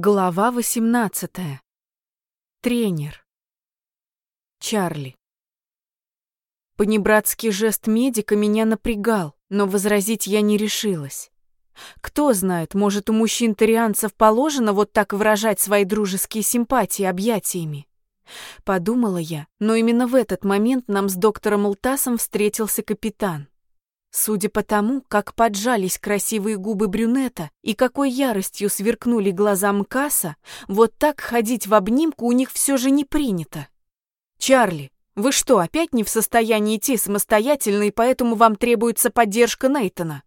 Глава 18. Тренер. Чарли. Понебратский жест медика меня напрягал, но возразить я не решилась. Кто знает, может, у мужчин-тарианцев положено вот так выражать свои дружеские симпатии объятиями. Подумала я, но именно в этот момент нам с доктором Лтасом встретился капитан. Судя по тому, как поджались красивые губы брюнета и какой яростью сверкнули глаза Мкаса, вот так ходить в обнимку у них все же не принято. «Чарли, вы что, опять не в состоянии идти самостоятельно, и поэтому вам требуется поддержка Нейтона?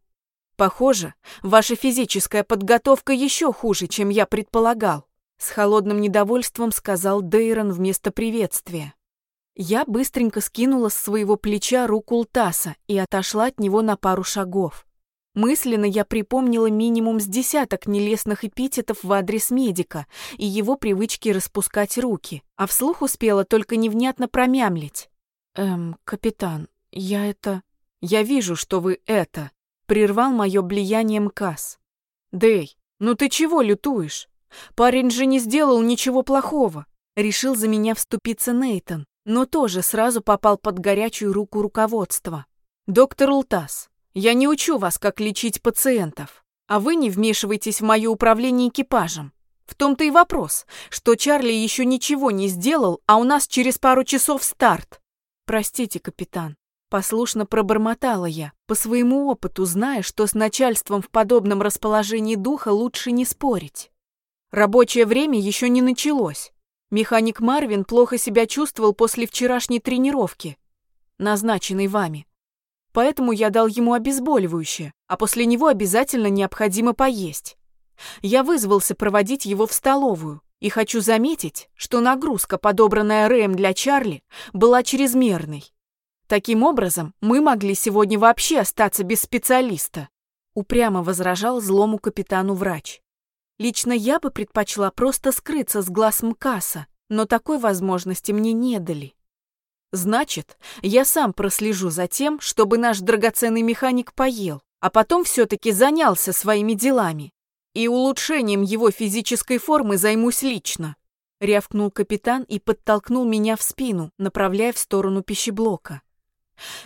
Похоже, ваша физическая подготовка еще хуже, чем я предполагал», с холодным недовольством сказал Дейрон вместо приветствия. Я быстренько скинула с своего плеча руку Лтаса и отошла от него на пару шагов. Мысленно я припомнила минимум с десяток нелестных эпитетов в адрес медика и его привычки распускать руки, а вслух успела только невнятно промямлить. «Эм, капитан, я это...» «Я вижу, что вы это...» — прервал мое блияние МКАС. «Дэй, ну ты чего лютуешь? Парень же не сделал ничего плохого!» Решил за меня вступиться Нейтон но тоже сразу попал под горячую руку руководства. «Доктор Ултас, я не учу вас, как лечить пациентов, а вы не вмешивайтесь в мое управление экипажем. В том-то и вопрос, что Чарли еще ничего не сделал, а у нас через пару часов старт. Простите, капитан, послушно пробормотала я, по своему опыту зная, что с начальством в подобном расположении духа лучше не спорить. Рабочее время еще не началось. Механик Марвин плохо себя чувствовал после вчерашней тренировки, назначенной вами. Поэтому я дал ему обезболивающее, а после него обязательно необходимо поесть. Я вызвался проводить его в столовую, и хочу заметить, что нагрузка, подобранная Рэем для Чарли, была чрезмерной. Таким образом, мы могли сегодня вообще остаться без специалиста, упрямо возражал злому капитану врач. Лично я бы предпочла просто скрыться с глаз МКАСа, но такой возможности мне не дали. Значит, я сам прослежу за тем, чтобы наш драгоценный механик поел, а потом все-таки занялся своими делами. И улучшением его физической формы займусь лично. Рявкнул капитан и подтолкнул меня в спину, направляя в сторону пищеблока.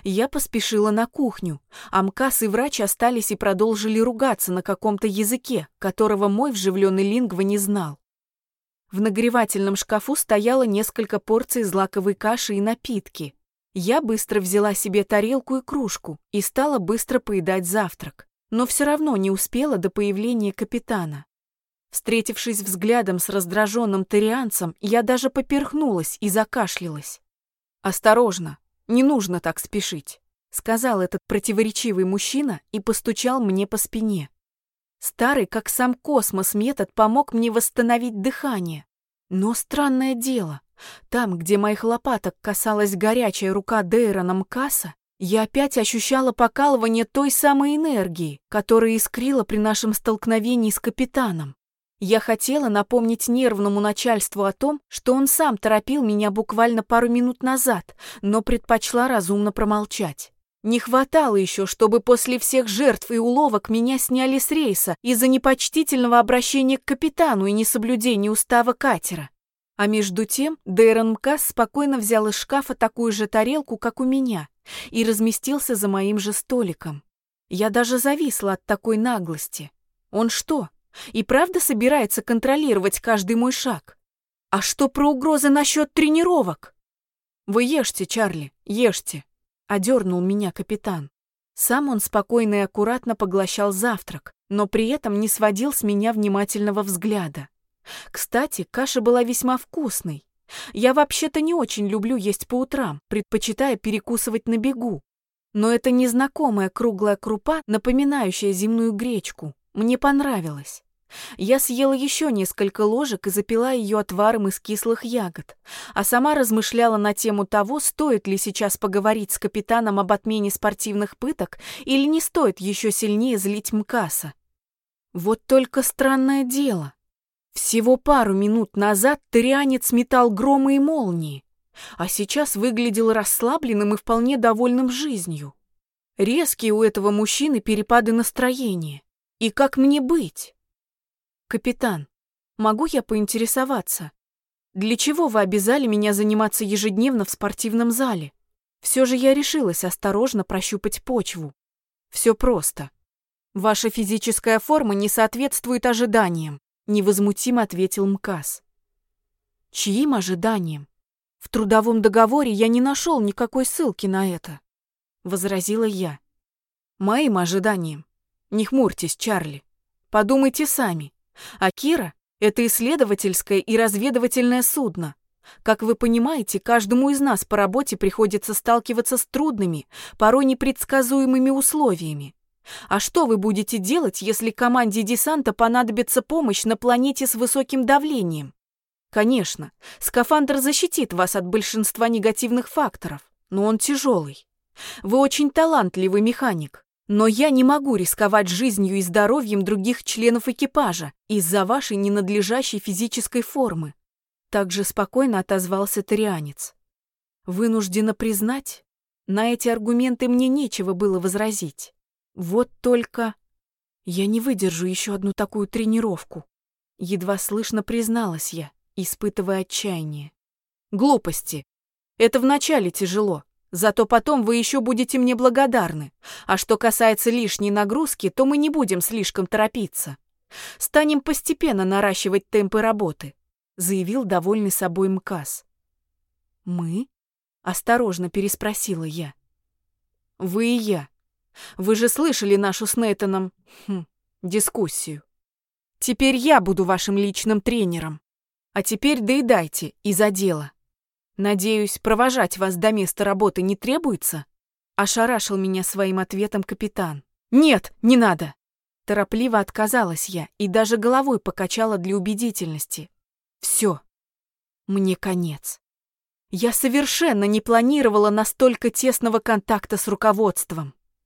Я поспешила на кухню, а МКАС и врач остались и продолжили ругаться на каком-то языке, которого мой вживленный лингва не знал. В нагревательном шкафу стояло несколько порций злаковой каши и напитки. Я быстро взяла себе тарелку и кружку и стала быстро поедать завтрак, но все равно не успела до появления капитана. Встретившись взглядом с раздраженным тарианцем, я даже поперхнулась и закашлялась. «Осторожно!» Не нужно так спешить, сказал этот противоречивый мужчина и постучал мне по спине. Старый, как сам космос, метод помог мне восстановить дыхание. Но странное дело, там, где моих лопаток касалась горячая рука Дейрона Мкаса, я опять ощущала покалывание той самой энергии, которая искрила при нашем столкновении с капитаном. Я хотела напомнить нервному начальству о том, что он сам торопил меня буквально пару минут назад, но предпочла разумно промолчать. Не хватало еще, чтобы после всех жертв и уловок меня сняли с рейса из-за непочтительного обращения к капитану и несоблюдения устава катера. А между тем Дейрон Мкас спокойно взял из шкафа такую же тарелку, как у меня, и разместился за моим же столиком. Я даже зависла от такой наглости. Он что, и правда собирается контролировать каждый мой шаг? А что про угрозы насчет тренировок? Вы ешьте, Чарли, ешьте, одернул меня капитан. Сам он спокойно и аккуратно поглощал завтрак, но при этом не сводил с меня внимательного взгляда. Кстати, каша была весьма вкусной. Я вообще-то не очень люблю есть по утрам, предпочитая перекусывать на бегу. Но эта незнакомая круглая крупа, напоминающая земную гречку, мне понравилась. Я съела еще несколько ложек и запила ее отваром из кислых ягод, а сама размышляла на тему того, стоит ли сейчас поговорить с капитаном об отмене спортивных пыток или не стоит еще сильнее злить Мкаса. Вот только странное дело. Всего пару минут назад тырянец метал громы и молнии, а сейчас выглядел расслабленным и вполне довольным жизнью. Резкие у этого мужчины перепады настроения. И как мне быть? «Капитан, Могу я поинтересоваться, для чего вы обязали меня заниматься ежедневно в спортивном зале? Все же я решилась осторожно прощупать почву. Все просто. Ваша физическая форма не соответствует ожиданиям, невозмутимо ответил МКАС. Чьим ожиданиям? В трудовом договоре я не нашел никакой ссылки на это, возразила я. Моим ожиданиям. Не хмурьтесь, Чарли. Подумайте сами. А Кира — это исследовательское и разведывательное судно. Как вы понимаете, каждому из нас по работе приходится сталкиваться с трудными, порой непредсказуемыми условиями. А что вы будете делать, если команде десанта понадобится помощь на планете с высоким давлением? Конечно, скафандр защитит вас от большинства негативных факторов, но он тяжелый. Вы очень талантливый механик, но я не могу рисковать жизнью и здоровьем других членов экипажа из-за вашей ненадлежащей физической формы. Также спокойно отозвался тарианец. Вынуждена признать, на эти аргументы мне нечего было возразить. Вот только я не выдержу еще одну такую тренировку. Едва слышно призналась я, испытывая отчаяние. Глупости. Это вначале тяжело, зато потом вы еще будете мне благодарны. А что касается лишней нагрузки, то мы не будем слишком торопиться. Станем постепенно наращивать темпы работы заявил довольный собой МКАС. «Мы?» — осторожно переспросила я. «Вы и я. Вы же слышали нашу с Нейтаном хм, дискуссию. Теперь я буду вашим личным тренером. А теперь доедайте и за дело. Надеюсь, провожать вас до места работы не требуется?» Ошарашил меня своим ответом капитан. «Нет, не надо!» Торопливо отказалась я и даже головой покачала для убедительности. Все. Мне конец. Я совершенно не планировала настолько тесного контакта с руководством.